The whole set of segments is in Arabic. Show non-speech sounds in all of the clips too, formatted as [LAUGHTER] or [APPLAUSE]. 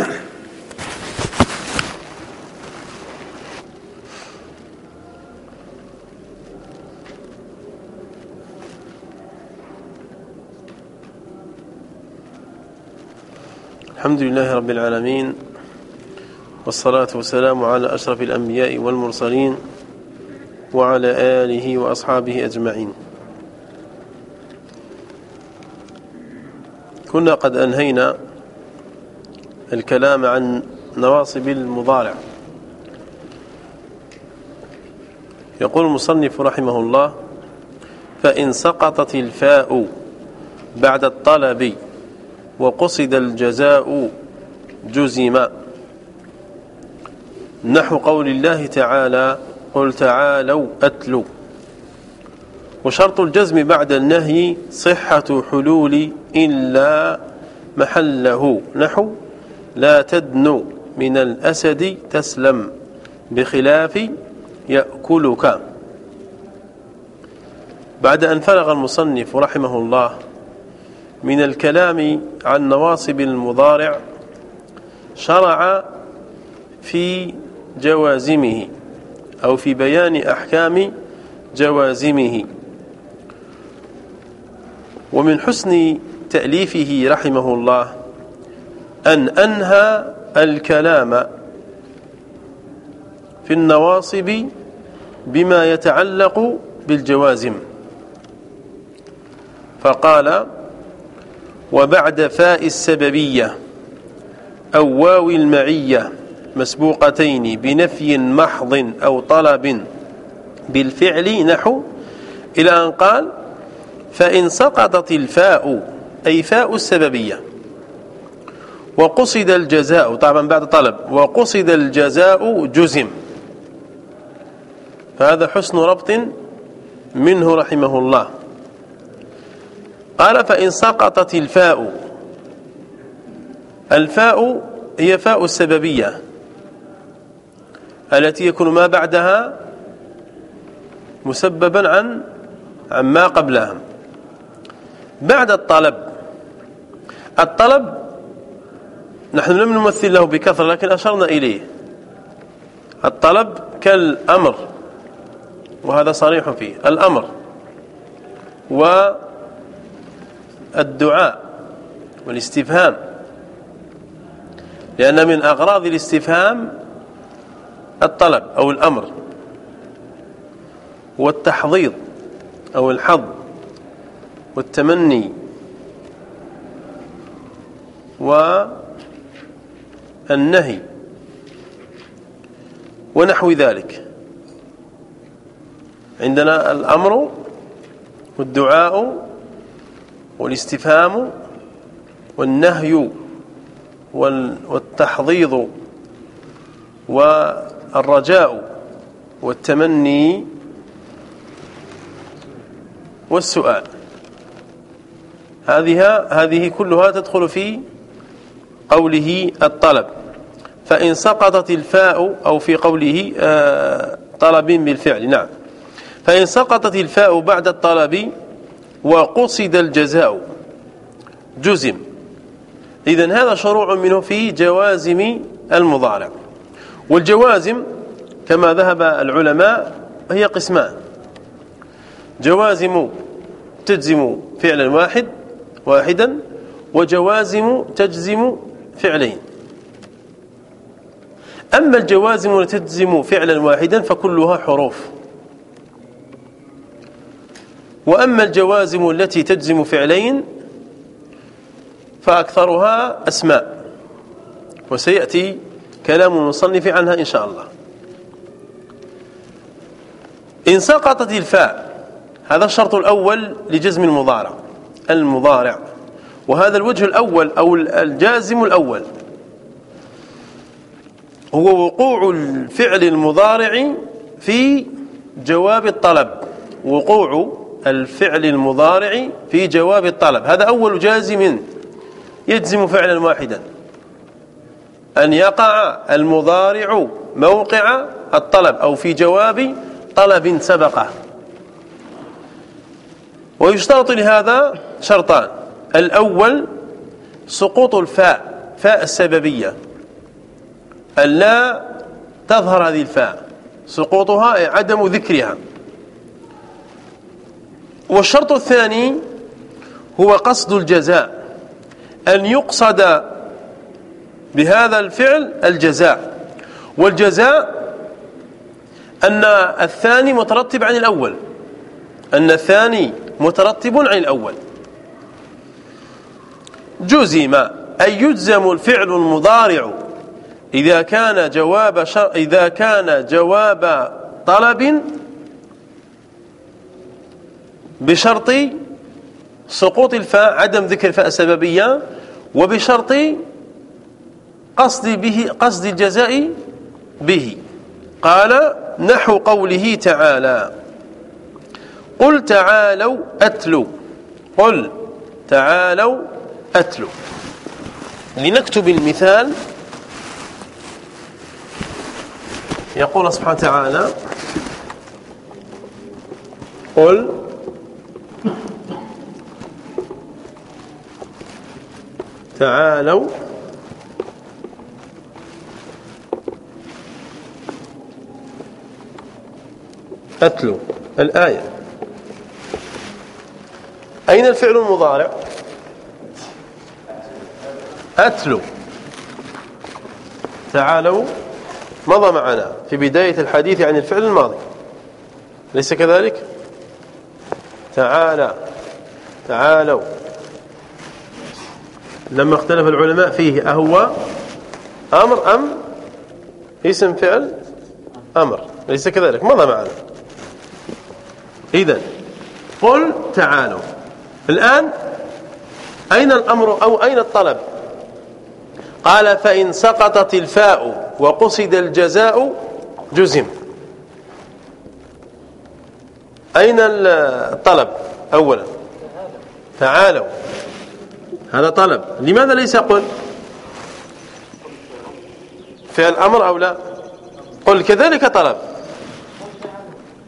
الحمد لله رب العالمين والصلاة والسلام على أشرف الأنبياء والمرسلين وعلى آله وأصحابه أجمعين. كنا قد أنهينا الكلام عن نواصب المضارع. يقول المصنف رحمه الله فإن سقطت الفاء بعد الطلب وقصد الجزاء جزم. نحو قول الله تعالى قل تعالوا أتلوا وشرط الجزم بعد النهي صحة حلول إلا محله. نحو لا تدنو من الأسد تسلم بخلاف يأكلك. بعد أن فرغ المصنف رحمه الله من الكلام عن نواصب المضارع شرع في جوازمه أو في بيان أحكام جوازمه. ومن حسن تأليفه رحمه الله أن أنهى الكلام في النواصب بما يتعلق بالجوازم. فقال وبعد فاء السببية أو واو المعية مسبوقتين بنفي محض أو طلب بالفعل نحو إلى أن قال فإن سقطت الفاء أي فاء السببية. وقصد الجزاء طبعا بعد طلب وقصد الجزاء جزم. فهذا حسن ربط منه رحمه الله. قال فإن سقطت الفاء الفاء هي فاء السببية التي يكون ما بعدها مسببا عن عن ما قبلها. بعد الطلب الطلب نحن لم نمثل له بكثرة لكن أشرنا إليه. الطلب كالأمر وهذا صريح فيه. الأمر والدعاء والاستفهام. لأن من أغراض الاستفهام الطلب أو الأمر والتحضيض أو الحظ والتمني والنهي ونحو ذلك. عندنا الأمر والدعاء والاستفهام والنهي والتحضيض والرجاء والتمني والسؤال. هذه هذه كلها تدخل في قوله الطلب. فإن سقطت الفاء أو في قوله آه، طلب بالفعل نعم. فإن سقطت الفاء بعد الطلب وقصد الجزاء جزم. إذن هذا شروع منه في جوازم المضارع. والجوازم كما ذهب العلماء هي قسمان. جوازم تجزم فعلا واحد واحدا وجوازم تجزم فعلين. أما الجوازم التي تجزم فعلا واحدا فكلها حروف. وأما الجوازم التي تجزم فعلين فأكثرها أسماء. وسيأتي كلام المصنف عنها إن شاء الله. إن سقطت الفاء هذا الشرط الأول لجزم المضارع. المضارع. وهذا الوجه الأول أو الجازم الأول. هو وقوع الفعل المضارع في جواب الطلب. وقوع الفعل المضارع في جواب الطلب. هذا أول جازم يجزم فعلا واحدا. أن يقع المضارع موقع الطلب أو في جواب طلب سبقه ويشترط لهذا شرطان. الأول سقوط الفاء فاء السببية. أن لا تظهر هذه الفاء. سقوطها عدم ذكرها. والشرط الثاني هو قصد الجزاء. أن يقصد بهذا الفعل الجزاء. والجزاء أن الثاني مترتب عن الأول. أن الثاني مترتب عن الأول. جزم أي يجزم الفعل المضارع. إذا كان جواب شر إذا كان جواب طلب بشرط سقوط الفاء عدم ذكر الفاء السببية وبشرط قصد به قصد الجزاء به. قال نحو قوله تعالى قل تعالوا أتلوا قل تعالوا أتلوا لنكتب المثال يقول سبحانه وتعالى قل تعالوا أتلو الآية. أين الفعل المضارع؟ أتلو. تعالوا مضى معنا في بداية الحديث عن الفعل الماضي. ليس كذلك؟ تعالى تعالوا. لما اختلف العلماء فيه أهو أمر أم؟ اسم فعل أمر. ليس كذلك. مضى معنا. إذا قل تعالوا. الآن أين الأمر أو أين الطلب؟ قال فإن سقطت الفاء وقصد الجزاء جزم. أين الطلب؟ أولا. تعالوا. هذا طلب. لماذا ليس قل؟ فعل أمر أو لا؟ قل. كذلك طلب.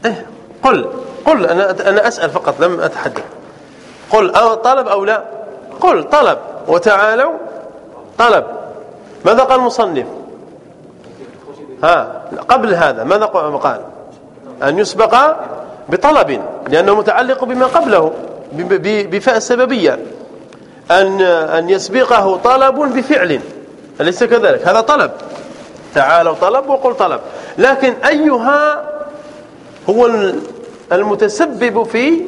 إيه. قل. قل. أنا, أنا أسأل فقط لم أتحدث. قل. أو طلب أو لا؟ قل. طلب. وتعالوا. طلب. ماذا قال المصنف؟ ها قبل هذا ماذا قال؟ أن يسبق بطلب لأنه متعلق بما قبله بفاء السببية أن أن يسبقه طلب بفعل. أليس كذلك؟ هذا طلب. تعالوا طلب وقل طلب. لكن أيها هو المتسبب في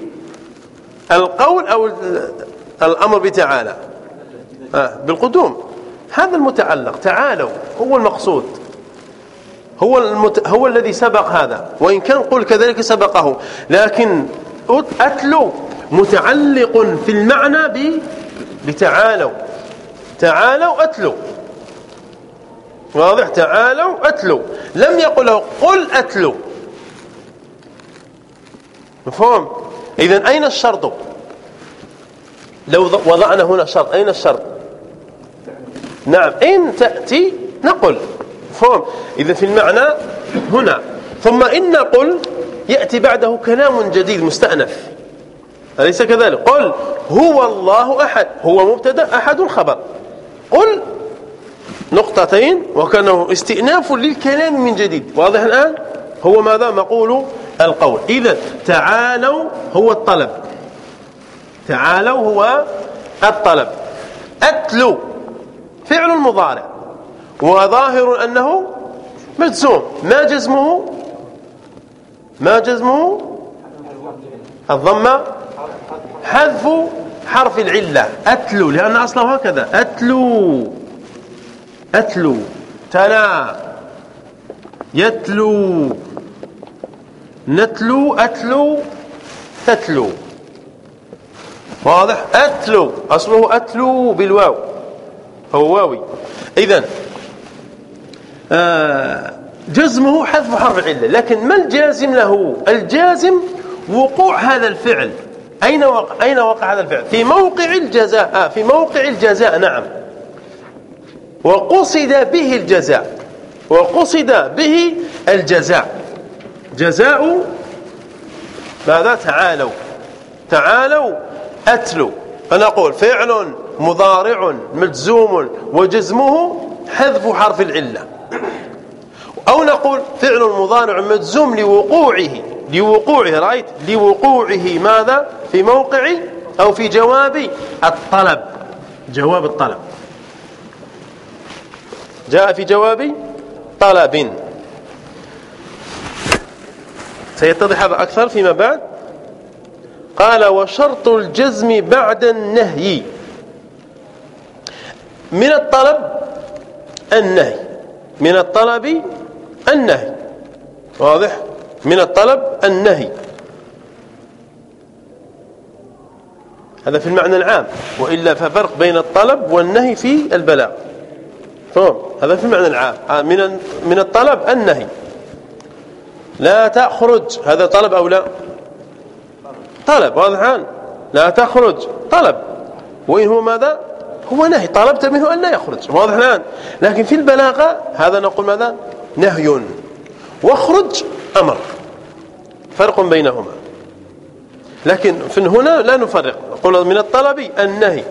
القول أو الأمر بتعالى. بالقدوم. هذا المتعلق. تعالوا هو المقصود. هو المت... هو الذي سبق هذا. وإن كان قل كذلك سبقه. لكن أتلو متعلق في المعنى ب... بتعالوا. تعالوا أتلو. واضح؟ تعالوا أتلو. لم يقل له قل أتلو. مفهوم؟ إذا أين الشرط؟ لو وضعنا هنا شرط أين الشرط؟ نعم. إن تأتي نقل. مفهوم إذا في المعنى هنا. ثم إن نقل يأتي بعده كلام جديد مستأنف. أليس كذلك؟ قل هو الله أحد. هو مبتدأ أحد خبر قل نقطتين وكانه استئناف للكلام من جديد. واضح الآن؟ هو ماذا؟ مقول القول. إذا تعالوا هو الطلب. تعالوا هو الطلب. أتلو. فعل مضارع. وظاهر أنه مجزوم. ما جزمه؟ ما جزمه؟ الضمة. حذف حرف العلة. أتلو لأن أصله هكذا. أتلو. أتلو. تلا يتلو. نتلو أتلو تتلو. واضح؟ أتلو. أصله أتلو بالواو. هو واوي. إذن جزمه حذف حرف العلة لكن ما الجازم له؟ الجازم وقوع هذا الفعل. أين وقع, أين وقع هذا الفعل؟ في موقع الجزاء آه في موقع الجزاء نعم. وقصد به الجزاء. وقصد به الجزاء. جزاء ماذا؟ تعالوا. تعالوا أتلوا فنقول فعل مضارع مجزوم وجزمه حذف حرف العلة. أو نقول فعل مضارع مجزوم لوقوعه لوقوعه رأيت لوقوعه ماذا؟ في موقع أو في جواب الطلب. جواب الطلب. جاء في جواب طلب. سيتضح هذا أكثر فيما بعد. قال وشرط الجزم بعد النهي. من الطلب النهي. من الطلب النهي. واضح؟ من الطلب النهي. هذا في المعنى العام. وإلا ففرق بين الطلب والنهي في البلاغ. فهم هذا في المعنى العام. آه، من من الطلب النهي. لا تخرج هذا طلب أو لا؟ طلب. واضح لا تخرج طلب. وإن هو ماذا؟ هو نهي طلبت منه أن لا يخرج واضح الآن. لكن في البلاغة هذا نقول ماذا؟ نهي. واخرج أمر. فرق بينهما. لكن في هنا لا نفرق. نقول من الطلب النهي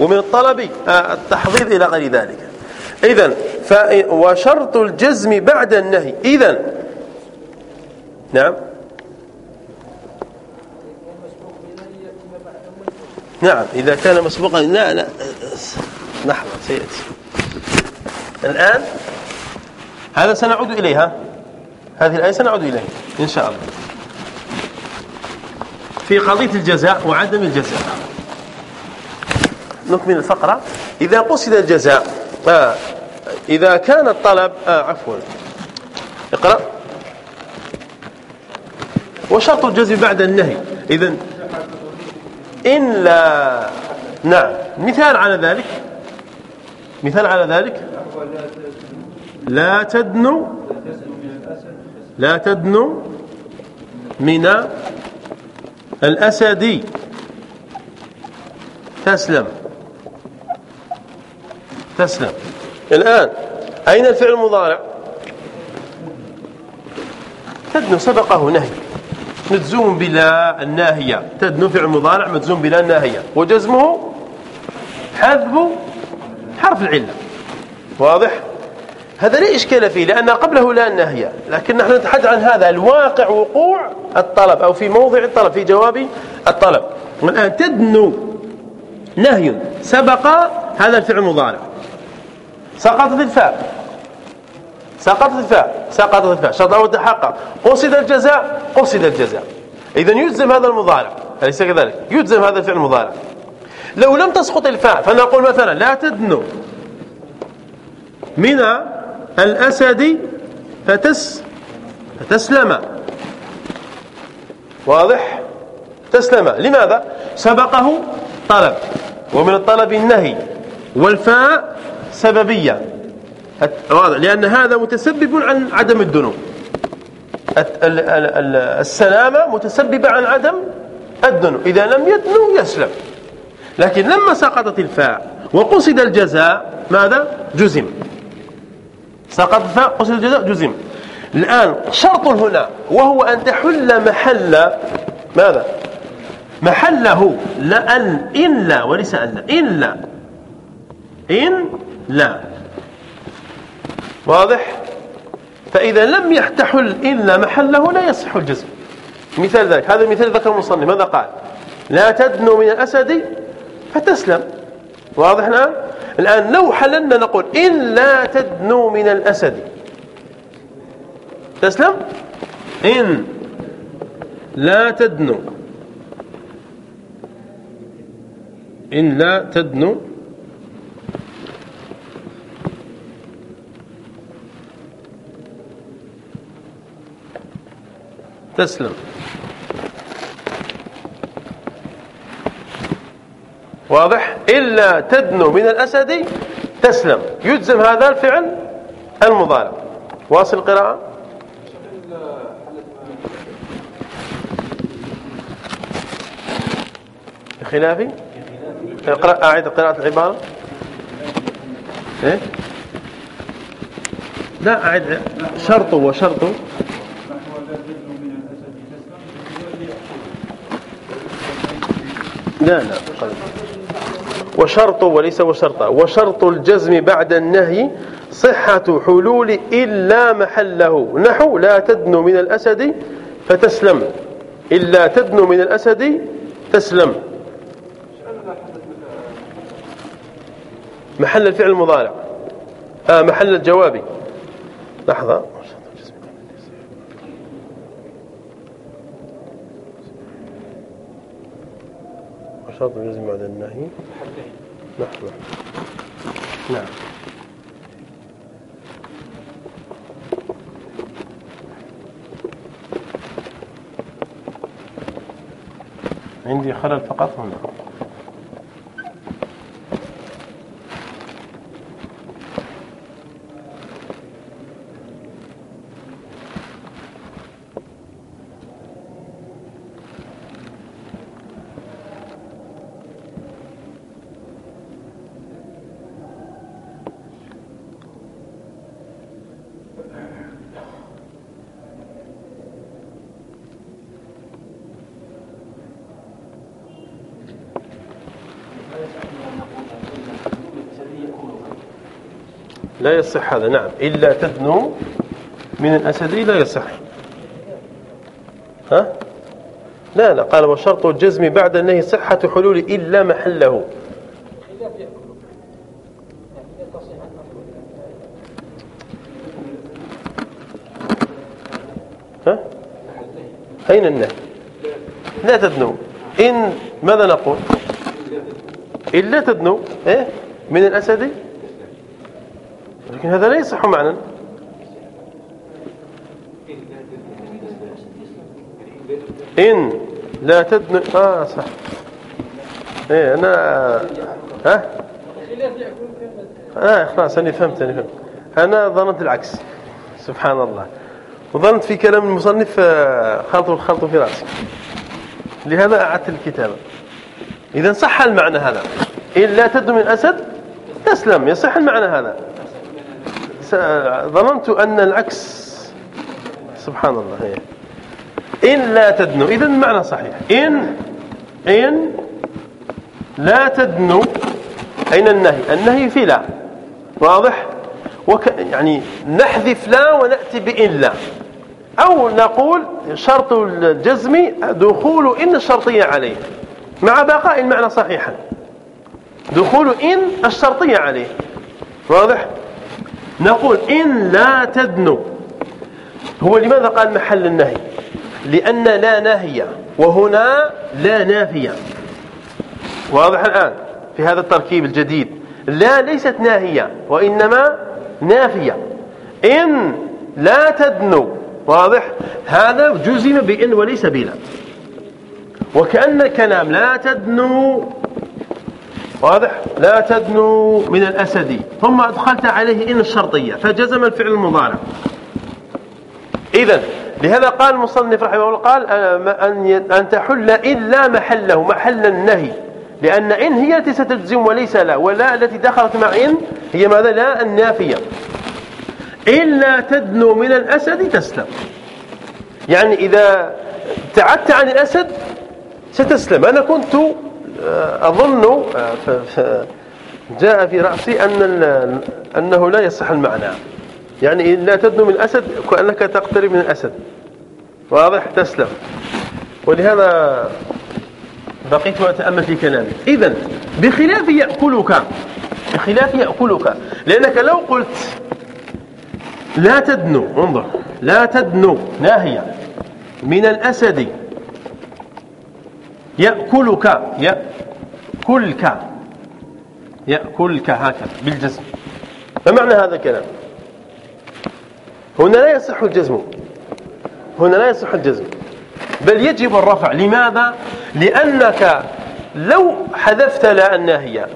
ومن الطلب آه، التحضير إلى غير ذلك. إذن وشرط الجزم بعد النهي. إذن نعم. نعم إذا كان مسبوقا لا لا لحظة سيأتي. الآن هذا سنعود إليها. هذه الآية سنعود إليها إن شاء الله. في قضية الجزاء وعدم الجزاء. نكمل الفقرة. إذا قصد الجزاء آه إذا كان الطلب آه عفوا. اقرأ. وشرط الجزم بعد النهي. إذن إن لا. نعم. مثال على ذلك. مثال على ذلك. لا تدنو. لا تدنو من الأسد. تسلم. تسلم. الآن أين الفعل المضارع؟ تدنو. سبقه نهي. مجزوم بلا الناهية. تدنو فعل مضارع مجزوم بلا الناهية. وجزمه حذف حرف العلة. واضح؟ هذا لا إشكال فيه لأن قبله لا الناهية. لكن نحن نتحدث عن هذا الواقع وقوع الطلب أو في موضع الطلب في جواب الطلب. والآن تدنو نهي سبق هذا الفعل المضارع سقطت الفاء. سقطت الفاء سقطت الفاء شرط أول تحقق قصد الجزاء قصد الجزاء. إذا يجزم هذا المضارع. أليس كذلك؟ يجزم هذا الفعل المضارع. لو لم تسقط الفاء فنقول مثلا لا تدنو. من الأسد فتس فتسلم. واضح؟ تسلم. لماذا؟ سبقه طلب. ومن الطلب النهي. والفاء سببية. واضح. لأن هذا متسبب عن عدم الذنوب. السلامة متسببة عن عدم الذنوب. إذا لم يدنو يسلم. لكن لما سقطت الفاء وقصد الجزاء ماذا؟ جزم. سقط الفاء قصد الجزاء جزم. الآن شرط هنا وهو أن تحل محل ماذا؟ محله لا أن إن لا وليس أن لا إن لا. إن لا. واضح؟ فإذا لم يحتحل إلا محله لا يصح الجزم. مثال ذلك هذا مثال ذكر المصنف ماذا قال؟ لا تدنو من الأسد فتسلم. واضح الآن؟ الآن لو حللنا نقول إن لا تدنو من الأسد. تسلم؟ إن لا تدنو. إن لا تدنو تسلم. واضح؟ إلا تدنو من الأسد تسلم. يجزم هذا الفعل المضارع. واصل القراءة خلافي؟ اقرأ أعيد قراءة العبارة. إيه؟ لا أعد. شرط وشرط. لا لا وشرط وليس وشرط. وشرط الجزم بعد النهي صحة حلول إلا محله. نحو لا تدنو من الأسد فتسلم. إلا تدنو من الأسد تسلم. محل الفعل المضارع. آه محل الجواب. لحظة. وشرط الجزم بعد النهي. نحن نعم. عندي خلل فقط هنا لا يصح هذا نعم. إلا تدنو من الأسد لا يصح. ها؟ لا لا. قال وشرط الجزم بعد النهي صحة حلول إلا محله. ها؟ أين النهي؟ لا تدنو. إن ماذا نقول؟ إلا تدنو. إيه؟ من الأسد؟ لكن هذا لا يصح معنى. إن لا تدن آه صح. إيه أنا ها؟ آه خلاص أنا فهمت أنا فهمت. أنا ظننت العكس. سبحان الله. وظننت في كلام المصنف آه، خلط الخلط في رأسي. لهذا أعدت الكتابة إذا صح المعنى هذا. إن لا تدن من أسد تسلم. يصح المعنى هذا. ظننت أن العكس. سبحان الله. هي. إن لا تدنو. إذا المعنى صحيح. إن إن لا تدنو. أين النهي؟ النهي في لا. واضح؟ وك يعني نحذف لا ونأتي بإن لا. أو نقول شرط الجزم دخول إن الشرطية عليه. مع بقاء المعنى صحيحا. دخول إن الشرطية عليه. واضح؟ نقول إن لا تدنو. هو لماذا قال محل النهي؟ لأن لا ناهية وهنا لا نافية. واضح الآن في هذا التركيب الجديد. لا ليست ناهية وإنما نافية. إن لا تدنو. واضح؟ هذا جزم بإن وليس بلا. وكأن الكلام لا تدنو واضح؟ لا تدنو من الأسد. ثم أدخلت عليه إن الشرطية فجزم الفعل المضارع. إذا لهذا قال المصنف رحمه الله قال أن أن تحل إلا محله محل النهي. لأن إن هي التي ستجزم وليس لا ولا التي دخلت مع إن هي ماذا؟ لا النافية. إلا تدنو من الأسد تسلم. يعني إذا ابتعدت عن الأسد ستسلم. أنا كنت آه، أظن آه، جاء في رأسي أن أنه لا يصح المعنى. يعني لا تدنو من الأسد كأنك تقترب من الأسد. واضح؟ تسلم. ولهذا بقيت أتأمل في كلامي. إذا بخلاف يأكلك بخلاف يأكلك. لأنك لو قلت لا تدنو انظر لا تدنو ناهية من الأسد يأكلك يأكلك يأكلك هكذا بالجزم. ما معنى هذا الكلام؟ هنا لا يصح الجزم. هنا لا يصح الجزم. بل يجب الرفع. لماذا؟ لأنك لو حذفت لا الناهية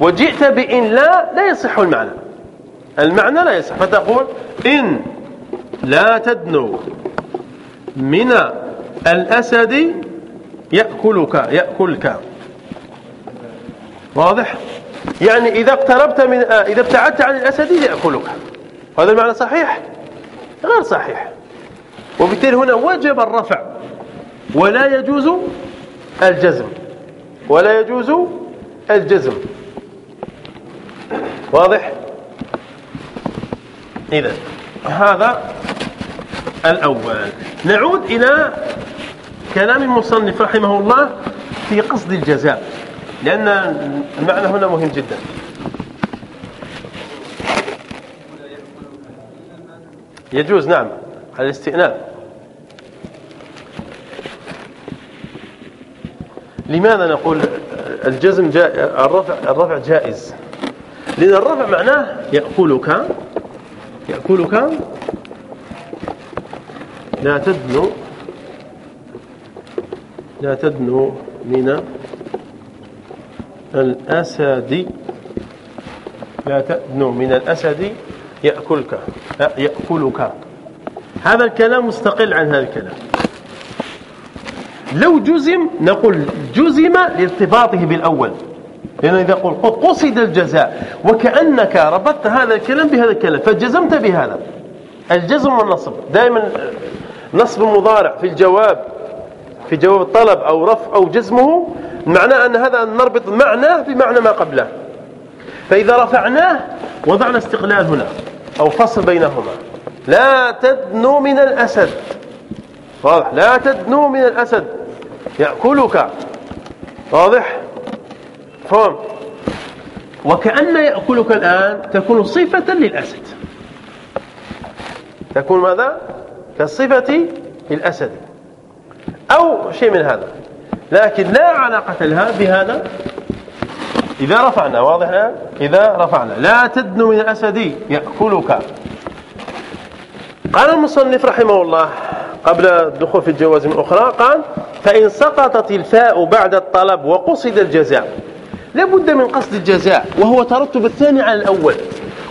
وجئت بإن لا لا يصح المعنى. المعنى لا يصح. فتقول إن لا تدنو من الأسد يأكلك يأكلك. واضح؟ يعني إذا اقتربت من آه إذا ابتعدت عن الأسد يأكلك. هذا المعنى صحيح؟ غير صحيح. وبالتالي هنا وجب الرفع. ولا يجوز الجزم. ولا يجوز الجزم. واضح؟ إذا هذا الأول. نعود إلى كلام المصنف رحمه الله في قصد الجزاء لأن المعنى هنا مهم جدا. يجوز نعم على الاستئناف. لماذا نقول الجزم جاء الرفع الرفع جائز؟ لأن الرفع معناه يأكلك يأكلك لا تدنو لا تدنو من الأسد. لا تدنو من الأسد يأكلك يأكلك. هذا الكلام مستقل عن هذا الكلام. لو جزم نقول جزم لارتباطه بالأول. لأن إذا قلت قصد الجزاء وكأنك ربطت هذا الكلام بهذا الكلام فجزمت بهذا. الجزم والنصب. دائما نصب مضارع في الجواب. في جواب الطلب أو رفع أو جزمه معناه أن هذا نربط معناه بمعنى ما قبله. فإذا رفعناه وضعنا استقلال هنا أو فصل بينهما. لا تدنو من الأسد. واضح؟ لا تدنو من الأسد. يأكلك. واضح؟ فهم. وكأن يأكلك الآن تكون صفة للأسد. تكون ماذا؟ كصفة الأسد أو شيء من هذا. لكن لا علاقة لها بهذا إذا رفعنا واضح الآن؟ إذا رفعنا. لا تدنو من الأسد يأكلك. قال المصنف رحمه الله قبل الدخول في الجوازم الأخرى قال فإن سقطت الفاء بعد الطلب وقصد الجزاء. لابد من قصد الجزاء وهو ترتب الثاني على الأول.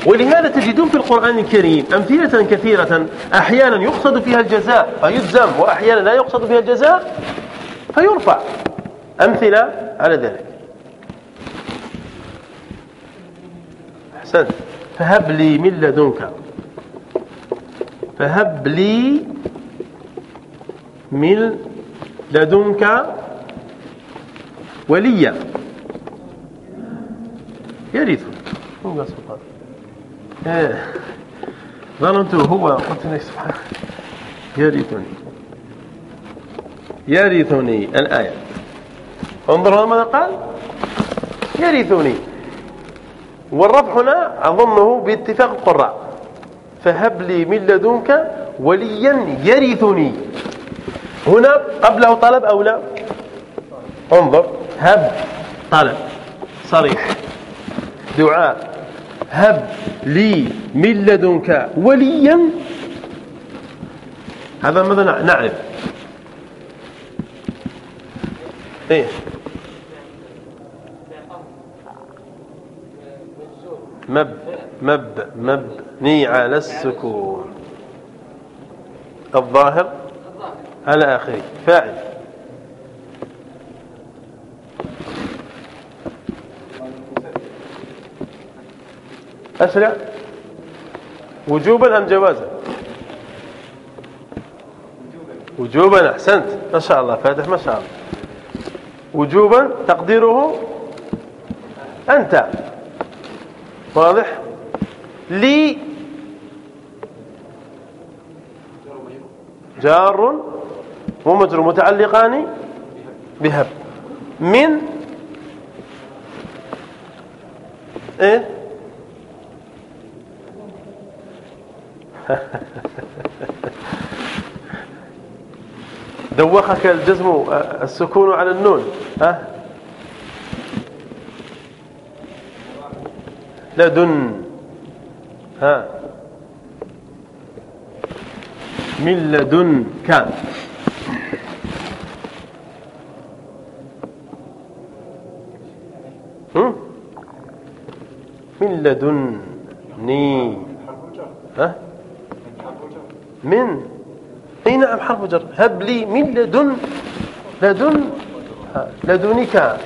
ولهذا تجدون في القرآن الكريم أمثلة كثيرة أحيانا يقصد فيها الجزاء فيجزم وأحيانا لا يقصد فيها الجزاء فيرفع أمثلة على ذلك. أحسنت. فهب لي من لدنك. فهب لي من لدنك وليا. يرث ظننت هو قلت لك سبحانه يرثني يرثني الآية. انظروا ماذا قال؟ يرثني والرفع هنا أظنه باتفاق القراء. فهب لي من لدنك وليا يرثني هنا قبله طلب أو لا؟ انظر. هب. طلب. صريح. دعاء. هب لي من لدنك وليا. هذا ماذا نعرف؟ إيه. مب مب مبني على السكون. الظاهر؟ على آخره. فاعل. أسرع. وجوبا أم جوازا؟ وجوبا أحسنت. ما شاء الله فاتح ما شاء الله. وجوبا تقديره أنت. واضح؟ لي. جار ومجر متعلقان بهب. من؟ إيه؟ [LAUGHS] دوخك الجزم السكون على النون ها؟ لدن ها؟ من لدنك من لدني ها من اي نعم حرف جر. هب لي من لدن لدن لدنك.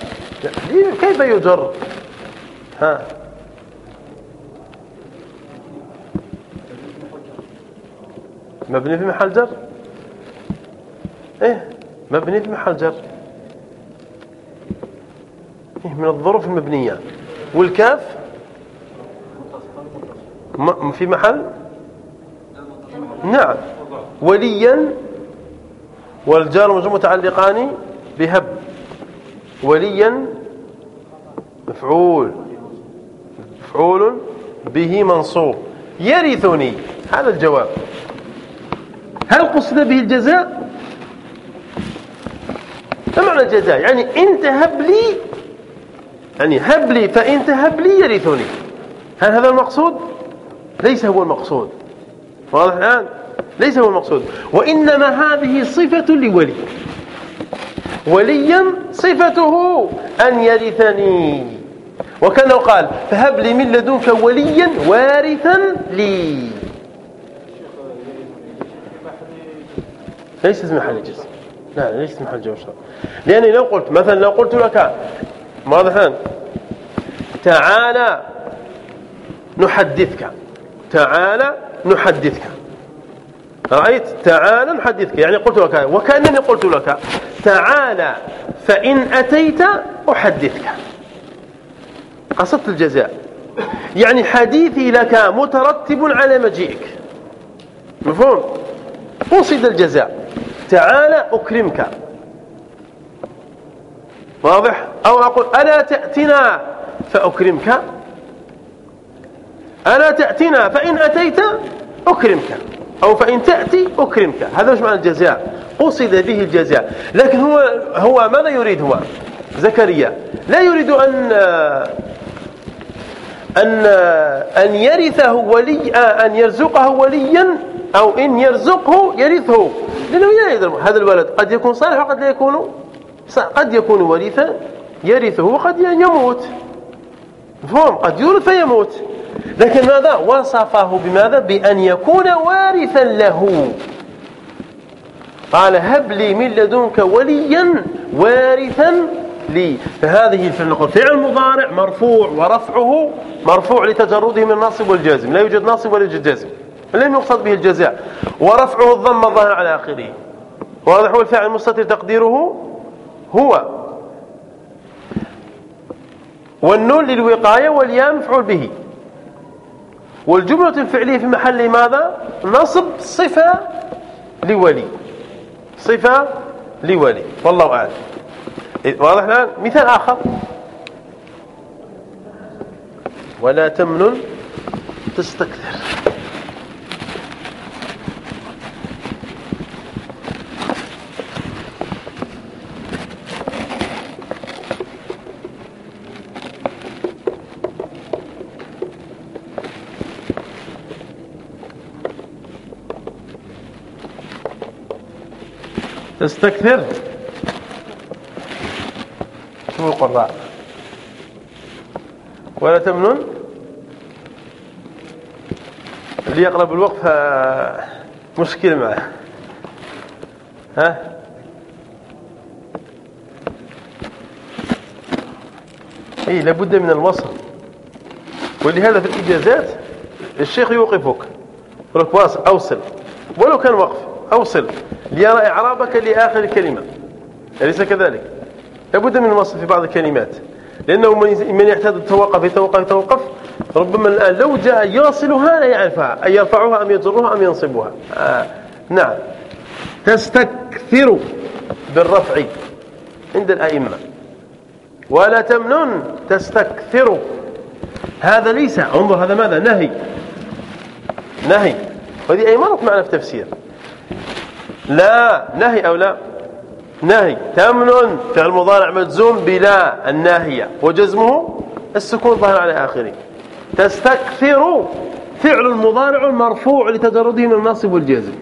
كيف يجر؟ ها. مبني في محل جر؟ إيه مبني في محل جر. إيه من الظروف المبنية. والكاف؟ في محل؟ نعم. وليا والجار والمجرور متعلقان بهب وليا مفعول مفعول به منصوب. يرثني هذا الجواب. هل قصد به الجزاء؟ ما معنى الجزاء؟ يعني انت هب لي يعني هب لي فإن تهب لي يرثني. هل هذا المقصود؟ ليس هو المقصود. واضح الآن؟ ليس هو المقصود. وإنما هذه صفة لولي. وليا صفته أن يرثني. وكان لو قال فهب لي من لدنك وليا وارثا لي. ليس اسم محل جزم لا ليس اسم محل جوشر لأني لو قلت مثلا لو قلت لك واضح الآن تعالى نحدثك. تعالى نحدثك. رأيت تعالى نحدثك يعني قلت لك وكأنني قلت لك تعالى فإن أتيت أحدثك. قصدت الجزاء. يعني حديثي لك مترتب على مجيئك. مفهوم؟ قصد الجزاء. تعالى أكرمك. واضح؟ أو أقول ألا تأتنا؟ فأكرمك. ألا تأتنا فإن أتيت أكرمك. أو فإن تأتي أكرمك. هذا مش معنى الجزاء. قصد به الجزاء. لكن هو هو ماذا يريد هو؟ زكريا. لا يريد أن أن أن يرثه ولي أن يرزقه وليا أو إن يرزقه يرثه. لأنه هذا الولد قد يكون صالح وقد لا يكون قد يكون ورثا يرثه وقد يموت. فهم قد يورث فيموت لكن ماذا؟ وصفه بماذا؟ بأن يكون وارثا له. قال هب لي من لدنك وليا وارثا لي. فهذه فعل مضارع مرفوع ورفعه مرفوع لتجرده من الناصب والجازم. لا يوجد ناصب ولا يوجد جازم. لم يقصد به الجزاء. ورفعه الضم الظاهر على آخره. واضح هو الفاعل المستتر تقديره هو. والنون للوقاية والياء مفعول به. والجملة الفعلية في محل ماذا؟ نصب صفة لولي. صفة لولي. والله أعلم. واضح الآن؟ مثال آخر. ولا تمنن تستكثر. تستكثر شو القراء. ولا تمنن؟ اللي يقلب الوقف مشكلة معه. ها؟ اي لابد من الوصل. ولهذا في الإجازات الشيخ يوقفك. يقول أوصل. ولو كان وقف أوصل ليرى إعرابك لآخر الكلمة أليس كذلك؟ لابد من الوصف في بعض الكلمات. لأنه من يحتاج يتوقف يتوقف يتوقف ربما الآن لو جاء يصلها لا يعرفها. أن يرفعها أم يجرها أم ينصبها. آه. نعم. تستكثر بالرفع عند الأئمة. ولا تمنن تستكثر. هذا ليس انظر هذا ماذا؟ نهي. نهي. وهذه أي مرت معنا في تفسير. لا نهي أو لا؟ نهي. تمن فعل مضارع مجزوم بلا الناهية. وجزمه السكون ظاهر على آخره. تستكثر فعل مضارع مرفوع لتجرده من النصب والجزم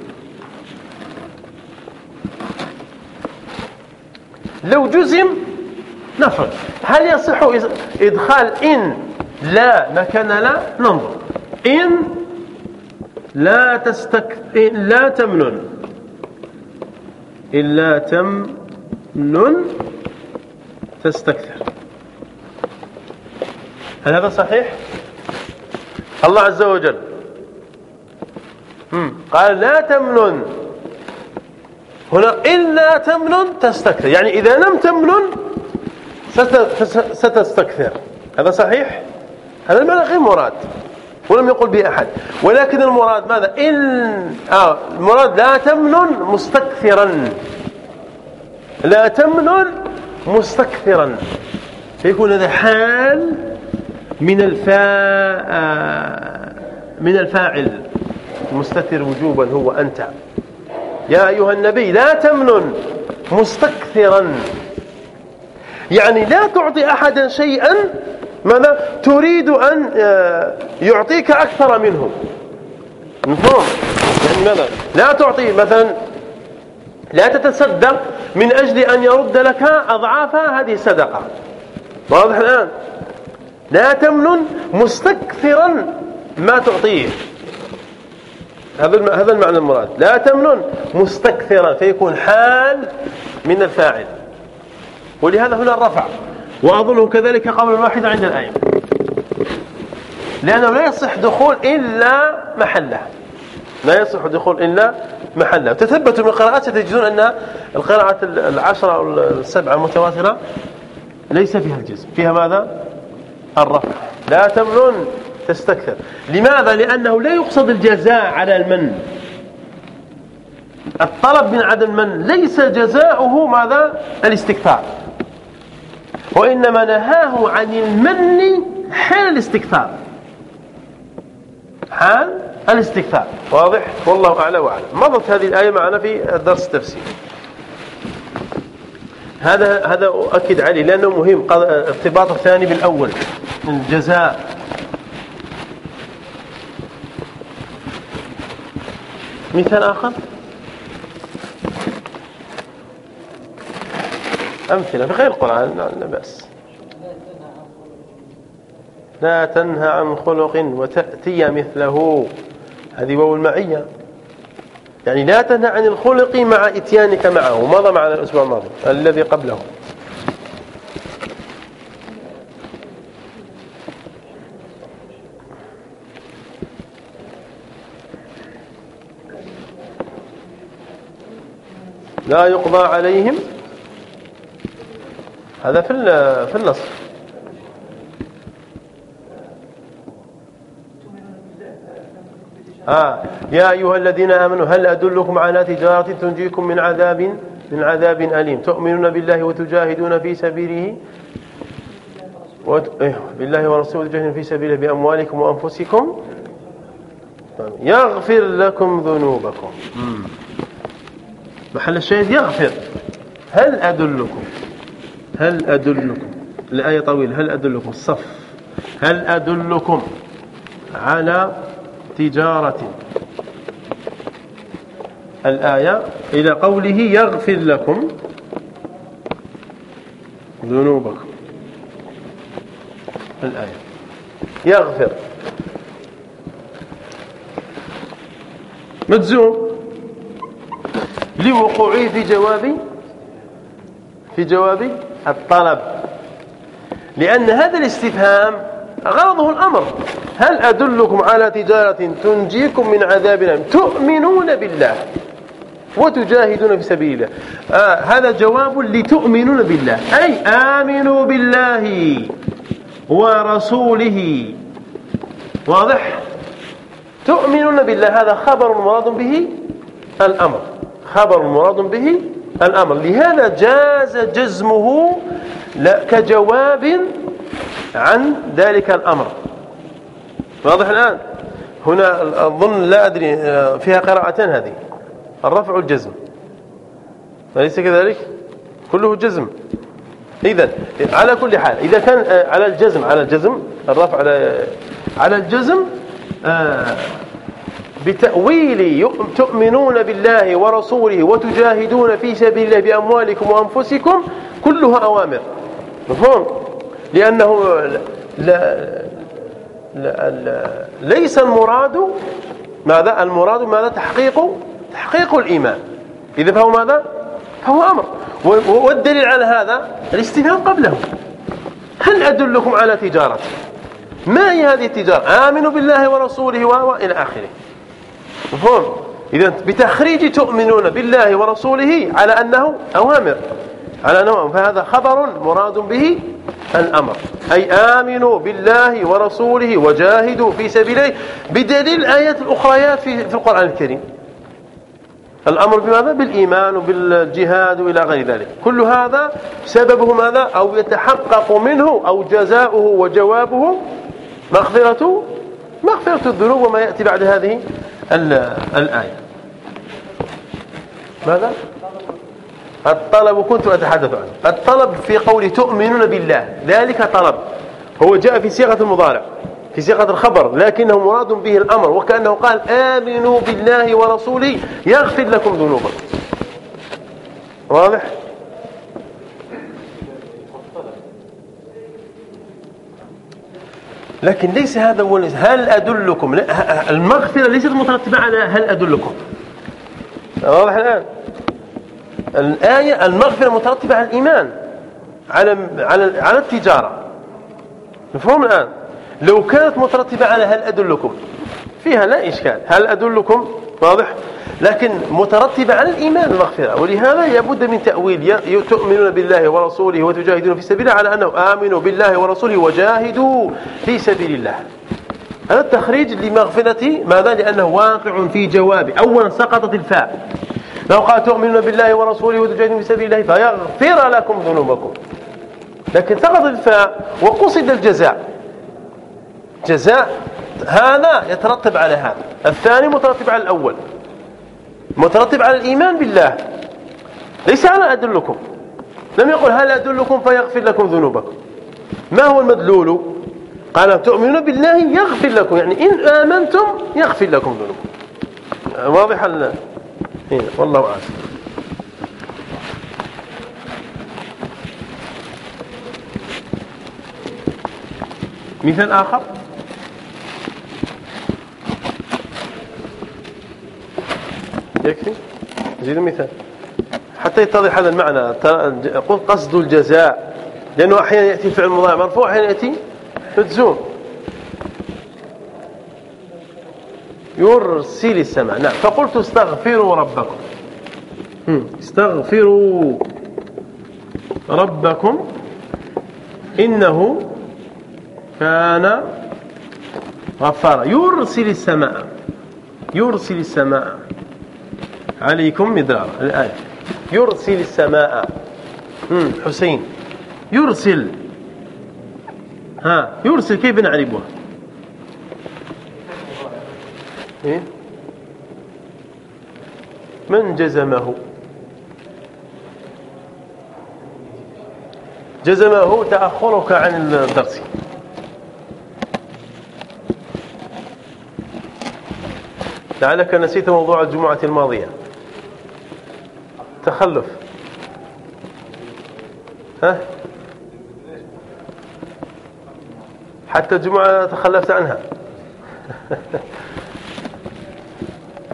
لو جزم نفرض هل يصح إدخال إن؟ لا. مكان لا. ننظر. إن لا تستكثر لا تمنن. إلا تمنن تستكثر. هل هذا صحيح؟ الله عز وجل. قال لا تمنن هنا إلا تمنن تستكثر. يعني إذا لم تمنن ستستكثر. هذا صحيح؟ هذا المعنى غير مراد. ولم يقل به أحد. ولكن المراد ماذا؟ إن آه المراد لا تمنن مستكثرا. لا تمنن مستكثرا. فيكون هذا حال من الفاء آه، من الفاعل. مستتر وجوبا هو أنت. يا أيها النبي لا تمنن مستكثرا. يعني لا تعطي أحدا شيئا ماذا؟ تريد أن آه، يعطيك أكثر منه مفهوم؟ يعني ماذا؟ لا تعطي مثلا لا تتصدق من أجل أن يرد لك أضعاف هذه الصدقة. واضح الآن؟ لا تمنن مستكثرا ما تعطيه. هذا هذا المعنى المراد. لا تمنن مستكثرا فيكون حال من الفاعل. ولهذا هنا الرفع. وأظنه كذلك قول واحد عند الآية لأنه لا يصح دخول إلا محله لا يصح دخول إلا محله تثبتوا من القراءات ستجدون أن القراءات العشرة أو السبعة المتواترة ليس فيها الجزم. فيها ماذا؟ الرفع. لا تمنن تستكثر. لماذا؟ لأنه لا يقصد الجزاء على المن. الطلب من عدم المن ليس جزاؤه ماذا؟ الاستكثار. وإنما نهاه عن المن حال الاستكثار. حال الاستكثار. واضح؟ والله أعلى وأعلم. مضت هذه الآية معنا في درس التفسير هذا هذا أؤكد عليه لأنه مهم. ارتباط الثاني بالأول الجزاء. مثال آخر. أمثلة في غير القرآن لا بأس. لا تنهى عن خلق وتأتي مثله. هذه واو المعية. يعني لا تنهى عن الخلق مع إتيانك معه. مضى معنا الأسبوع الماضي الذي قبله. لا يقضى عليهم هذا في في النص. آه. يا أيها الذين آمنوا هل أدلكم على تجارة تنجيكم من عذاب من عذاب أليم؟ تؤمنون بالله وتجاهدون في سبيله؟ وت... إيه بالله ورسوله وتجاهدون في سبيله بأموالكم وأنفسكم. يغفر لكم ذنوبكم. محل الشاهد يغفر. هل أدلكم؟ هل أدلكم؟ الآية طويلة هل أدلكم؟ الصف هل أدلكم على تجارة؟ الآية إلى قوله يغفر لكم ذنوبكم. الآية. يغفر. مجزوم. لوقوعه في جواب في جواب الطلب. لأن هذا الاستفهام غرضه الأمر. هل أدلكم على تجارة تنجيكم من عذاب أليم تؤمنون بالله وتجاهدون في سبيل الله. آه هذا جواب لتؤمنون بالله. أي آمنوا بالله ورسوله. واضح؟ تؤمنون بالله. هذا خبر مراد به الأمر. خبر مراد به الأمر. لهذا جاز جزمه كجواب عن ذلك الأمر. واضح الآن؟ هنا أظن لا أدري آه، فيها قراءتان هذه. الرفع والجزم أليس كذلك؟ كله جزم. إذا على كل حال إذا كان آه، على الجزم على الجزم الرفع على على الجزم آه، بتأويل تؤمنون بالله ورسوله وتجاهدون في سبيل الله بأموالكم وأنفسكم كلها أوامر. مفهوم؟ لأنه لا لا لا ليس المراد ماذا؟ المراد ماذا؟ تحقيق تحقيق الإيمان. إذا فهو ماذا؟ فهو أمر. والدليل على هذا الاستفهام قبله. هل أدلكم على تجارة؟ ما هي هذه التجارة؟ آمنوا بالله ورسوله وإلى آخره. مفهوم. إذا بتخريج تؤمنون بالله ورسوله على أنه أوامر. على أنه فهذا خبر مراد به الأمر. أي آمنوا بالله ورسوله وجاهدوا في سبيله بدليل الآيات الأخريات في, في القرآن الكريم. الأمر بماذا؟ بالإيمان وبالجهاد وإلى غير ذلك. كل هذا سببه ماذا؟ أو يتحقق منه أو جزاؤه وجوابه مغفرة مغفرة الذنوب وما يأتي بعد هذه الآية. ماذا؟ الطلب كنت أتحدث عنه. الطلب في قول تؤمنون بالله. ذلك طلب. هو جاء في صيغة المضارع في صيغة الخبر لكنه مراد به الأمر وكأنه قال آمنوا بالله ورسوله يغفر لكم ذنوبكم. واضح؟ لكن ليس هذا هو هل أدلكم؟ المغفرة ليست مترتبة على هل أدلكم. واضح الآن؟ الآية المغفرة مترتبة على الإيمان على على على التجارة. مفهوم الآن؟ لو كانت مترتبة على هل أدلكم فيها لا إشكال. هل أدلكم؟ واضح؟ لكن مترتبة على الإيمان المغفرة ولهذا لابد من تأويل تؤمنون بالله ورسوله وتجاهدون في سبيل الله على أنه آمنوا بالله ورسوله وجاهدوا في سبيل الله. هذا التخريج لمغفرة ماذا؟ لأنه واقع في جواب. أولا سقطت الفاء. لو قال تؤمنون بالله ورسوله وتجاهدون في سبيل الله فيغفر لكم ذنوبكم. لكن سقطت الفاء وقصد الجزاء. جزاء هذا يترتب على هذا. الثاني مترتب على الأول. مترتب على الإيمان بالله. ليس على أدلكم. لم يقل هل أدلكم فيغفر لكم ذنوبكم. ما هو المدلول؟ قال تؤمنون بالله يغفر لكم. يعني إن آمنتم يغفر لكم ذنوبكم. واضح إيه، والله أعلم. مثال آخر. يكفي؟ زيد مثال حتى يتضح هذا المعنى. قل قصد الجزاء. لأنه أحيانا يأتي فعل مضارع مرفوع أحيانا يأتي مجزوم. يرسل السماء. نعم. فقلت استغفروا ربكم. استغفروا ربكم. إنه كان غفارا. يرسل السماء. يرسل السماء. عليكم مدرارا الآية يرسل السماء. حسين. يرسل. ها يرسل. كيف نعرفها إيه؟ من جزمه؟ جزمه تأخرك عن الدرس. لعلك نسيت موضوع الجمعة الماضية. تخلف ها؟ حتى الجمعة تخلفت عنها. [LAUGHS]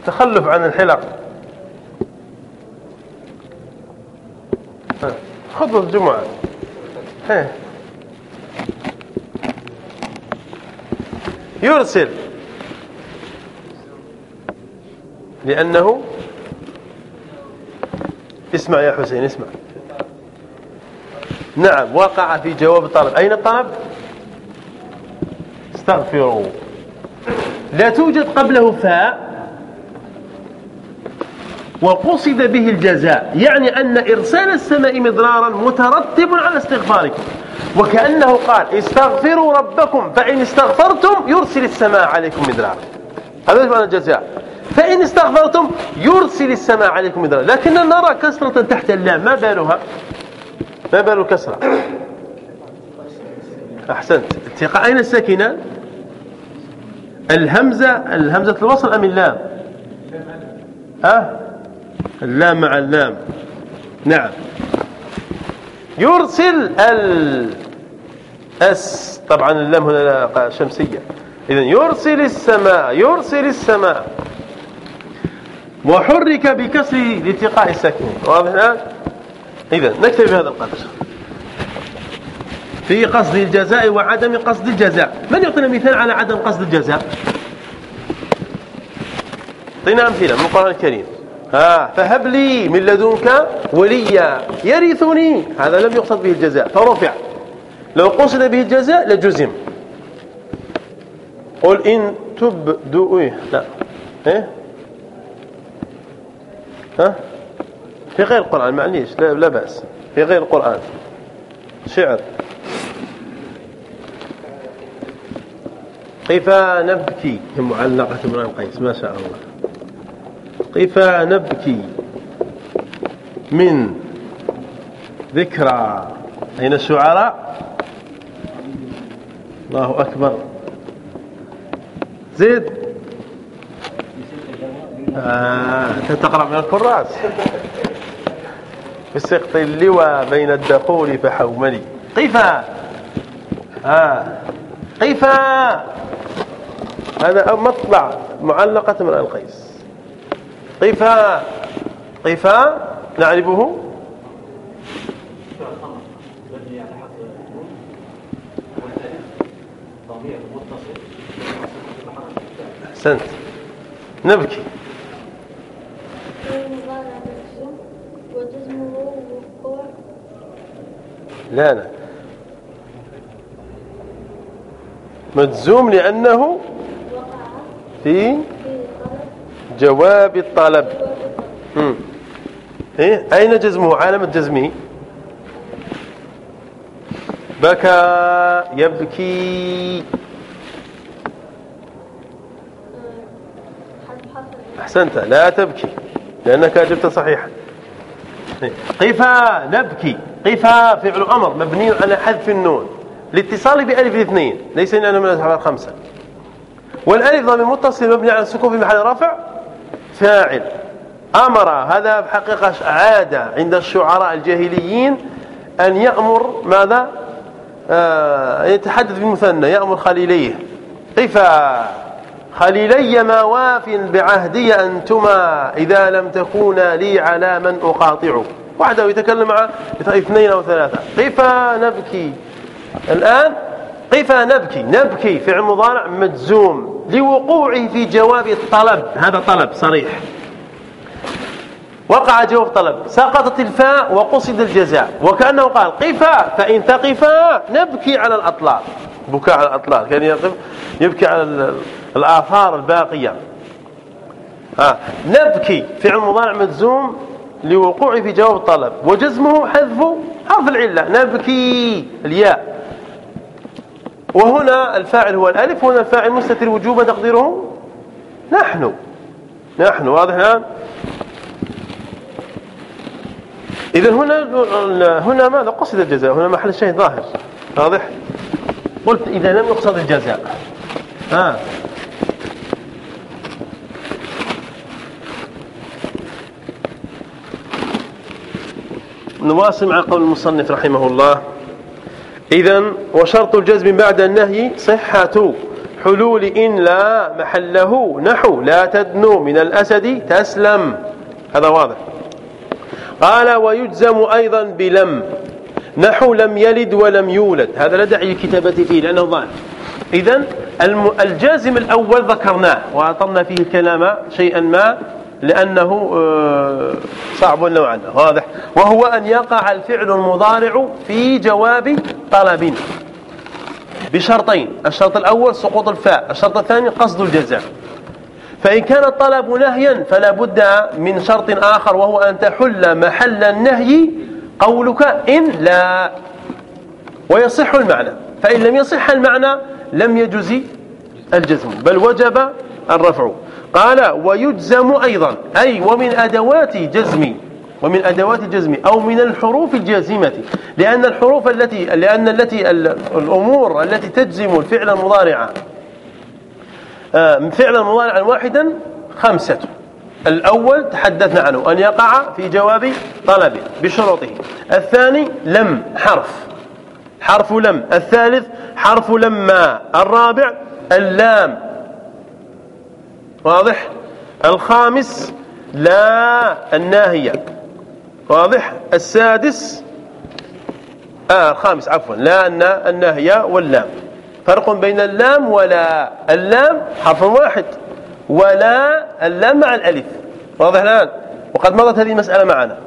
تخلف عن الحلق. خطبة الجمعة. يرسل. لأنه اسمع يا حسين اسمع. نعم وقع في جواب الطلب. أين الطلب؟ استغفروا. لا توجد قبله فاء وقصد به الجزاء يعني أن إرسال السماء مضرارا مترتب على استغفاركم. وكأنه قال استغفروا ربكم فإن استغفرتم يرسل السماء عليكم مدرارا هذا معنى الجزاء. فإن استغفرتم يرسل السماء عليكم مدرارا. لكن نرى كسرة تحت اللام ما بالها؟ ما بال الكسرة؟ أحسنت. اتقاء أين الساكنة؟ الهمزة. الهمزة الوصل أم اللام؟ أه اللام مع اللام. نعم. يرسل ال أس. طبعا اللام هنا شمسية. إذا يرسل السماء. يرسل السماء. وحرك بكسر لاتقاء الساكنين واضح الآن؟ إذا نكتفي بهذا القدر. في قصد الجزاء وعدم قصد الجزاء. من يعطينا مثال على عدم قصد الجزاء؟ أعطينا أمثلة. من القرآن الكريم. ها فهب لي من لدنك وليا. يرثني. هذا لم يقصد به الجزاء. فرفع. لو قصد به الجزاء لجزم. قل إن تبدوا إيه لا. إيه؟ في غير القرآن معليش لا, لا بأس. في غير القرآن. شعر. كيف نبكي معلقة من القيس ما شاء الله. كيف نبكي من ذكرى. أين الشعراء؟ الله أكبر. زيد. آه تقرأ من الكراس بسقط اللوى بين الدخول فحوملي كيف آه. كيف هذا مطلع معلقة من القيس. كيف كيف نعرفه. أحسنت. نبكي. لا لا. مجزوم لأنه في جواب الطلب. إيه؟ أين جزمه؟ علامة جزمه بكى يبكي. أحسنت. لا تبكي لأنك أجبت صحيحا. قف نبكي. قف فعل أمر مبني على حذف النون. لاتصال بألف الاثنين ليس لأنه من الأسحاب الخمسة والألف ضمير متصل مبني على السكون في محل رفع فاعل. أمر هذا في حقيقة عادة عند الشعراء الجاهليين أن يأمر ماذا؟ آه يتحدث بالمثنى يأمر خليليه. قفا. خليلي ما واف بعهدي أنتما إذا لم تكونا لي على من أقاطع وحده يتكلم مع إثنين أو ثلاثة. قفا نبكي. الآن قفا نبكي. نبكي فعل مضارع مجزوم لوقوعه في جواب الطلب. هذا طلب صريح. وقع جواب طلب. سقطت الفاء وقصد الجزاء. وكأنه قال قفا فإن تقفا نبكي على الأطلال. بكاء على الأطلال. كان يقف يبكي على الآثار الباقية. آه. نبكي. فعل مضارع مجزوم لوقوعه في جواب الطلب. وجزمه حذف حرف العلة نبكي الياء. وهنا الفاعل هو الألف وهنا الفاعل مستتر وجوبا تقديره نحن. نحن واضح الآن؟ إذا هنا هنا ماذا؟ قصد الجزاء. هنا محل الشيء ظاهر. واضح؟ قلت إذا لم يقصد الجزاء. ها؟ نواصل مع قول المصنف رحمه الله. إذا وشرط الجزم بعد النهي صحة حلول إن لا محله نحو لا تدنو من الأسد تسلم. هذا واضح. قال ويجزم أيضا بلم. نحو لم يلد ولم يولد. هذا لا داعي للكتابة فيه لأنه ضعف إذا الجازم الأول ذكرناه وأعطنا فيه الكلام شيئا ما. لأنه آه، صعب نوعا. واضح. وهو أن يقع الفعل المضارع في جواب طلب. بشرطين. الشرط الأول سقوط الفاء. الشرط الثاني قصد الجزاء. فإن كان الطلب نهيا فلا بد من شرط آخر وهو أن تحل محل النهي قولك إن لا. ويصح المعنى. فإن لم يصح المعنى لم يجز الجزم بل وجب الرفع. قال ويجزم أيضا. أي ومن أدوات جزم ومن أدوات الجزم أو من الحروف الجازمة. لأن الحروف التي لأن التي الأمور التي تجزم الفعل المضارع آه، فعلا مضارعا واحدا خمسة. الأول تحدثنا عنه. أن يقع في جواب طلب بشروطه. الثاني لم حرف. حرف لم. الثالث حرف لما الرابع اللام. واضح؟ الخامس لا الناهية. واضح؟ السادس آه الخامس عفوا. لا الناهية واللام. فرق بين اللام ولا. اللام حرف واحد ولا اللام مع الألف. واضح الآن؟ وقد مضت هذه المسألة معنا.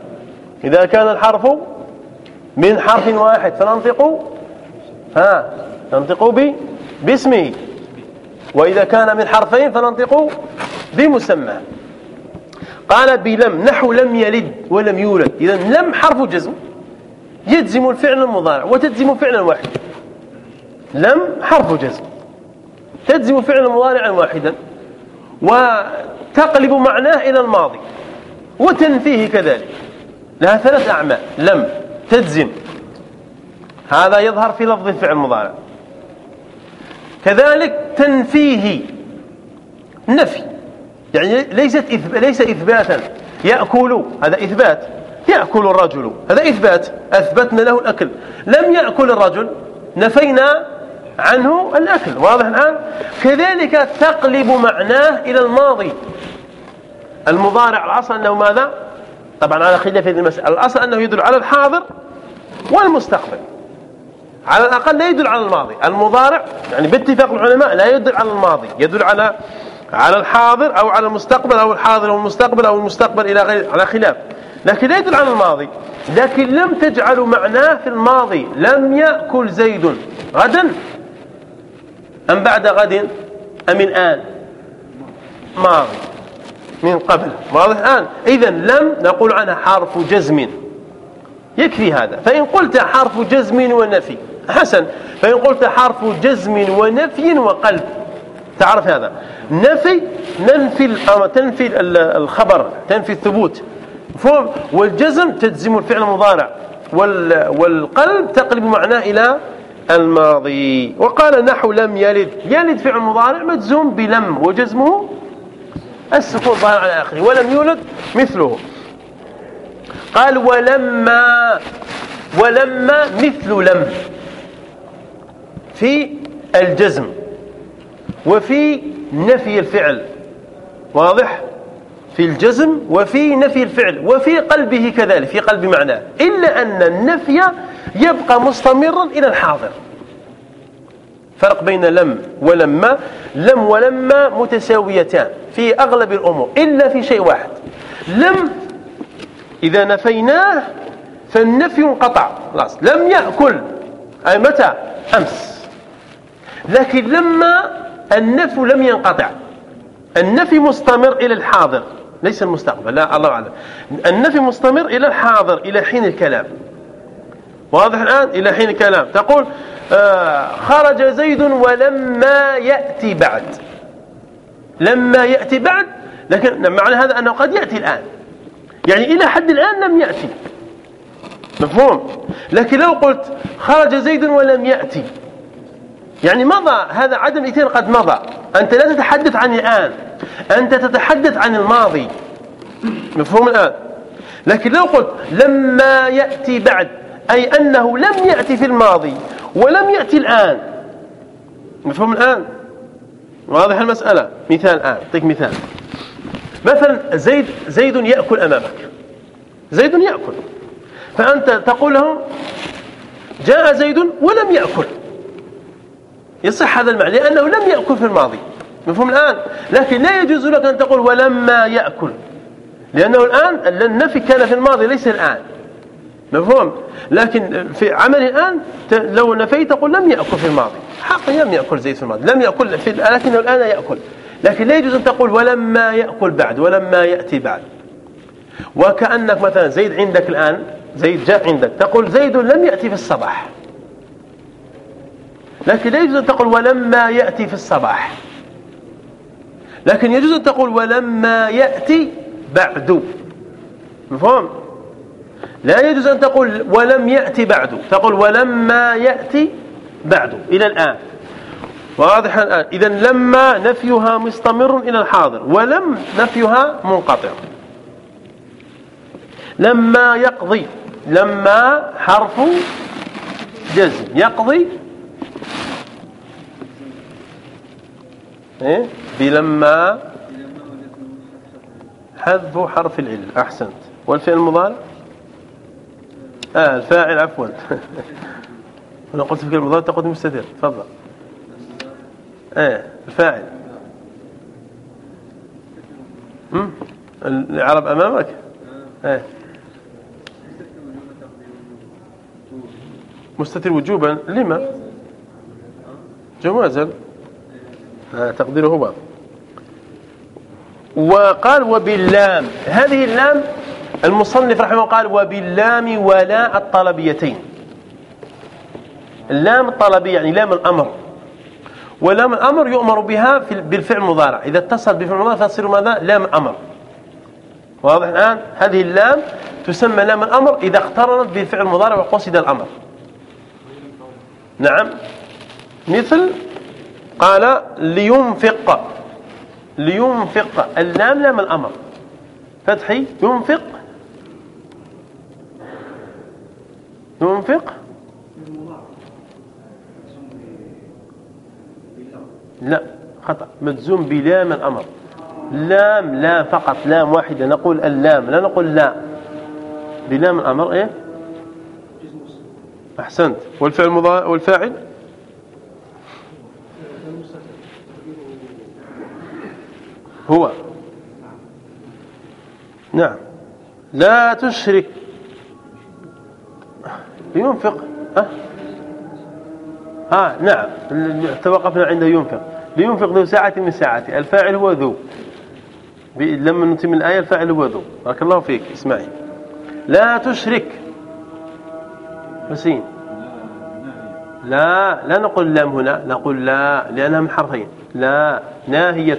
إذا كان الحرف من حرف واحد فننطق ها ننطق باسمه. وإذا كان من حرفين فننطق بمسمى. قال بلم نحو لم يلد ولم يولد. إذا لم حرف جزم. يجزم الفعل المضارع وتجزم فعلا واحدا. لم حرف جزم. تجزم فعلا مضارعا واحدا. وتقلب معناه إلى الماضي. وتنفيه كذلك. لها ثلاث أعمال. لم تجزم. هذا يظهر في لفظ الفعل المضارع. كذلك تنفيه نفي. يعني ليست ليس إثباتا. يأكل هذا إثبات. يأكل الرجل. هذا إثبات. أثبتنا له الأكل. لم يأكل الرجل. نفينا عنه الأكل. واضح الآن؟ كذلك تقلب معناه إلى الماضي. المضارع الأصل أنه ماذا؟ طبعا على خلاف هذه المسألة الأصل أنه يدل على الحاضر والمستقبل. على الأقل لا يدل على الماضي. المضارع يعني باتفاق العلماء لا يدل على الماضي. يدل على على الحاضر أو على المستقبل أو الحاضر أو المستقبل أو المستقبل إلى غير على خلاف. لكن لا يدل على الماضي. لكن لم تجعلوا معناه في الماضي. لم يأكل زيد. غدا؟ أم بعد غد؟ أم الآن ماضي. من قبل. واضح الآن. إذا لم نقول عنها حرف جزم. يكفي هذا. فإن قلت حرف جزم ونفي حسن فإن قلت حرف جزم ونفي وقلب. تعرف هذا؟ نفي ننفي تنفي الخبر تنفي الثبوت. مفهوم؟ والجزم تجزم الفعل المضارع. والقلب تقلب معناه إلى الماضي. وقال نحو لم يلد. يلد فعل مضارع مجزوم بلم وجزمه السكون ظاهر على آخره. ولم يولد مثله. قال ولما ولما مثل لم. في الجزم وفي نفي الفعل واضح؟ في الجزم وفي نفي الفعل وفي قلبه كذلك في قلب معناه إلا أن النفي يبقى مستمرا إلى الحاضر. فرق بين لم ولما لم ولما متساويتان في أغلب الأمور إلا في شيء واحد. لم إذا نفيناه فالنفي انقطع خلاص لم يأكل أي متى؟ أمس. لكن لما النفي لم ينقطع النفي مستمر إلى الحاضر ليس المستقبل لا الله أعلم. النفي مستمر إلى الحاضر إلى حين الكلام. واضح الآن؟ إلى حين الكلام. تقول آه خرج زيد ولما يأتي بعد. لما يأتي بعد لكن معنى هذا أنه قد يأتي الآن. يعني إلى حد الآن لم يأتي. مفهوم؟ لكن لو قلت خرج زيد ولم يأتي يعني مضى هذا عدم الاتيان قد مضى. أنت لا تتحدث عن الآن. أنت تتحدث عن الماضي. مفهوم الآن؟ لكن لو قلت لما يأتي بعد أي أنه لم يأتي في الماضي ولم يأتي الآن. مفهوم الآن؟ واضح المسألة. مثال الآن أعطيك مثال. مثلا زيد زيد يأكل أمامك. زيد يأكل. فأنت تقول له جاء زيد ولم يأكل. يصح هذا المعنى لأنه لم يأكل في الماضي. مفهوم الآن؟ لكن لا يجوز لك أن تقول ولما يأكل. لأنه الآن النفي كان في الماضي ليس الآن. مفهوم؟ لكن في عمل الآن لو نفيت تقول لم يأكل في الماضي. حقا لم يأكل زيد في الماضي. لم يأكل في لكنه الآن يأكل. لكن لا يجوز أن تقول ولما يأكل بعد ولما يأتي بعد. وكأنك مثلا زيد عندك الآن زيد جاء عندك تقول زيد لم يأتي في الصباح. لكن لا يجوز أن تقول ولما يأتي في الصباح. لكن يجوز أن تقول ولما يأتي بعد. مفهوم؟ لا يجوز أن تقول ولم يأتي بعد. تقول ولما يأتي بعد. إلى الآن. واضح الآن. إذا لما نفيها مستمر إلى الحاضر. ولم نفيها منقطع. لما يقضي. لما حرف جزم. يقضي إيه؟ بلما حذف حرف العلة أحسنت. والفعل المضارع؟ آه الفاعل عفوا. [LAUGHS] أنا قلت في المضارع تقول مستتر. تفضل. إيه الفاعل. العرب أمامك؟ إيه مستتر وجوبا. لما؟ جوازا. تقديره هو وقال وباللام هذه اللام المصنف رحمه الله قال وباللام ولا الطلبيتين. اللام الطلبية يعني لام الأمر. ولام الأمر يؤمر بها بالفعل المضارع إذا اتصل بالفعل المضارع فتصير ماذا؟ لام أمر واضح الآن؟ هذه اللام تسمى لام الأمر إذا اقترنت بالفعل المضارع وقصد الأمر. نعم. مثل قال لينفق. لينفق. اللام لام الأمر. فتحي. ينفق. ينفق. لا خطأ. مجزوم بلام الأمر. لام لا فقط. لام واحدة. نقول اللام. لا نقول لا. بلام الأمر إيه؟ أحسنت. والفعل والفاعل؟ هو. نعم. لا تشرك. ينفق. ها؟ ها نعم. توقفنا عنده ينفق. لينفق ذو ساعة من ساعته. الفاعل هو ذو. لما نتم الآية الفاعل هو ذو. بارك الله فيك. اسمعي. لا تشرك. حسين. لا لا نقول لام هنا. نقول لا لأنها من حرفين. لا ناهية.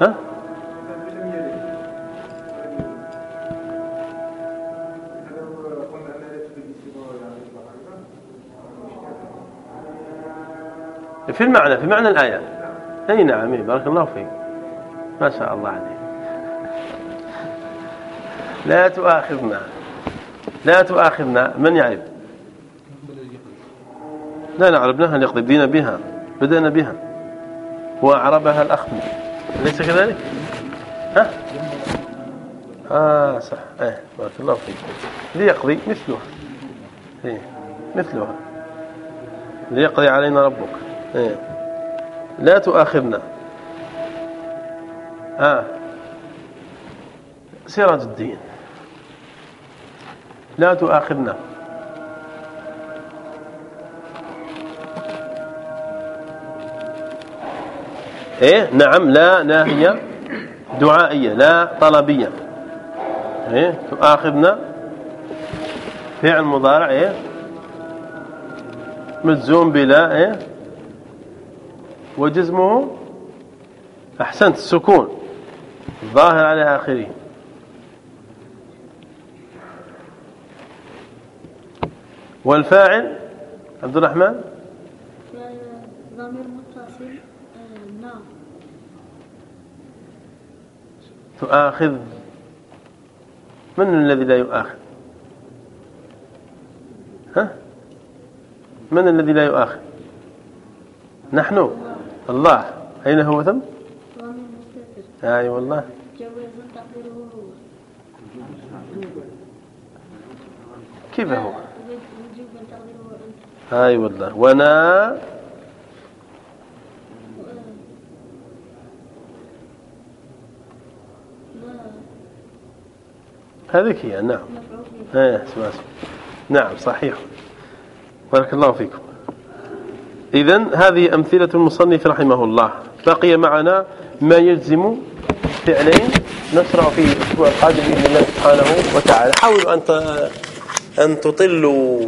ها؟ في المعنى في معنى الآية. أي نعم بارك الله فيك. ما شاء الله عليك. لا تؤاخذنا. لا تؤاخذنا. من يعرف؟ لا نعرفناها ليقضي بدينا بها بدأنا بها. وأعربها الأخ أليس كذلك؟ ها؟ آه صح. إيه بارك الله فيك. ليقضي مثلها. إيه مثلها. ليقضي علينا ربك. إيه. لا تؤاخذنا. آه. سراج الدين. لا تؤاخذنا. إيه؟ نعم لا ناهية دعائية لا طلبية. إيه؟ تؤاخذنا. فعل مضارع إيه؟ مجزوم بلا إيه؟ وجزمه أحسنت السكون الظاهر على آخره. والفاعل عبد الرحمن؟ ضمير متصل نعم تؤاخذ؟ من الذي لا يؤاخذ؟ ها؟ من الذي لا يؤاخذ؟ نحن الله. أين هو ثم؟ أي والله. كيف هو؟ أي والله. ونا هذيك هي نعم. إيه اسمع اسمع. نعم صحيح. بارك الله فيكم. إذا هذه أمثلة المصنف رحمه الله. بقي معنا ما يلزم فعلين نشرع في الأسبوع القادم بإذن الله سبحانه وتعالى. حاولوا أن تطلوا.